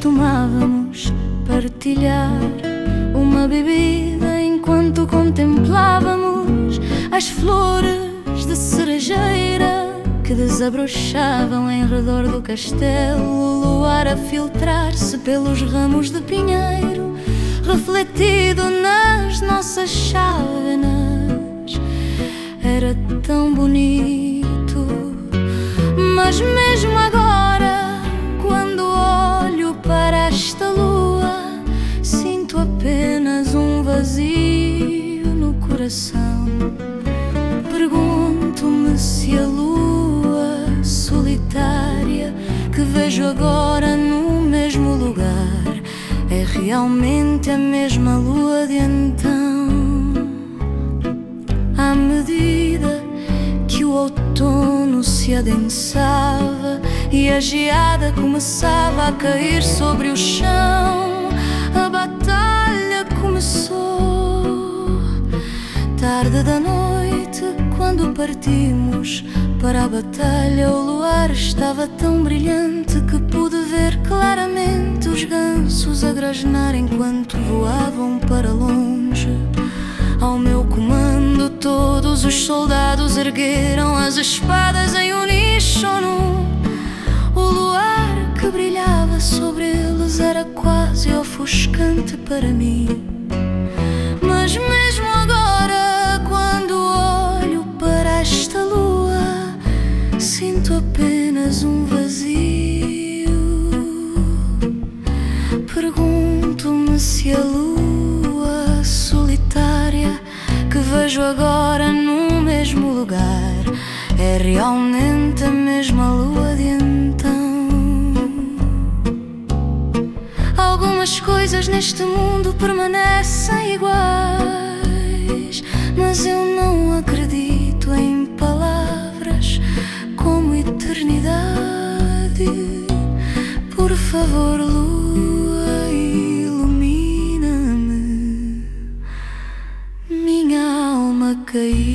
costumávamos partilhar uma bebida enquanto contemplávamos as flores de cerejeira que desabrochavam em redor do castelo, o luar a filtrar-se pelos ramos de pinheiro, refletido nas nossas chávenas. Era tão bonito, mas mesmo se a lua solitária que vejo agora no mesmo lugar é realmente a mesma lua de então. À medida que o outono se adensava e a geada começava a cair sobre o chão, a batalha começou. Tarde da noite, partimos para a batalha, o luar estava tão brilhante que pude ver claramente os gansos a grasnar enquanto voavam para longe. Ao meu comando, todos os soldados ergueram as espadas em uníssono. O luar que brilhava sobre eles era quase ofuscante para mim. Sinto apenas um vazio. Pergunto-me se a lua solitária que vejo agora no mesmo lugar é realmente a mesma lua de então. Algumas coisas neste mundo permanecem iguais, mas eu não Por favor, lua, ilumina-me, minha alma caída.